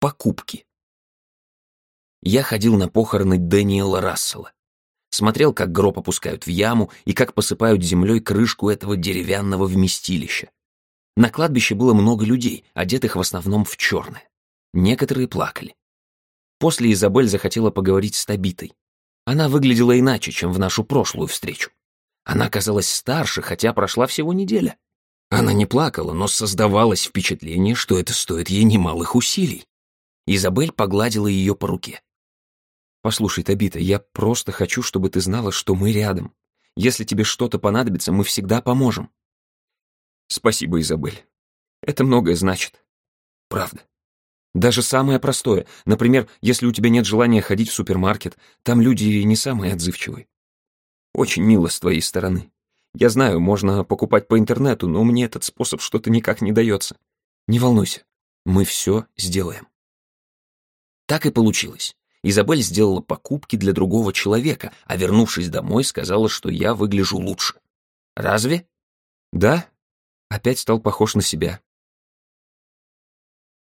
Покупки. Я ходил на похороны Дэниела Рассела. Смотрел, как гроб опускают в яму и как посыпают землей крышку этого деревянного вместилища. На кладбище было много людей, одетых в основном в черное. Некоторые плакали. После Изабель захотела поговорить с Табитой. Она выглядела иначе, чем в нашу прошлую встречу. Она казалась старше, хотя прошла всего неделя. Она не плакала, но создавалось впечатление, что это стоит ей немалых усилий. Изабель погладила ее по руке. «Послушай, Табита, я просто хочу, чтобы ты знала, что мы рядом. Если тебе что-то понадобится, мы всегда поможем». «Спасибо, Изабель. Это многое значит. Правда. Даже самое простое. Например, если у тебя нет желания ходить в супермаркет, там люди не самые отзывчивые. Очень мило с твоей стороны. Я знаю, можно покупать по интернету, но мне этот способ что-то никак не дается. Не волнуйся, мы все сделаем. Так и получилось. Изабель сделала покупки для другого человека, а вернувшись домой, сказала, что я выгляжу лучше. Разве? Да. Опять стал похож на себя.